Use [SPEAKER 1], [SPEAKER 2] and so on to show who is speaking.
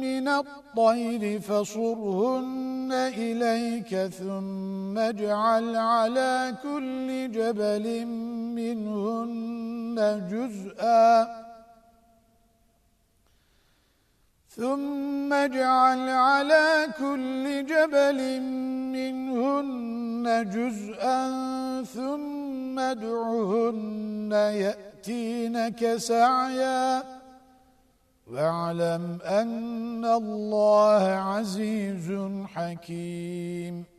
[SPEAKER 1] من الطير فصرهن إليك ثم اجعل على كل جبل منهن جزءا. ثم اجعل على كل جبل منهن جزءا ثم ادعهن يأتي يأتينك سعيا. واعلم أن الله عزيز حكيم.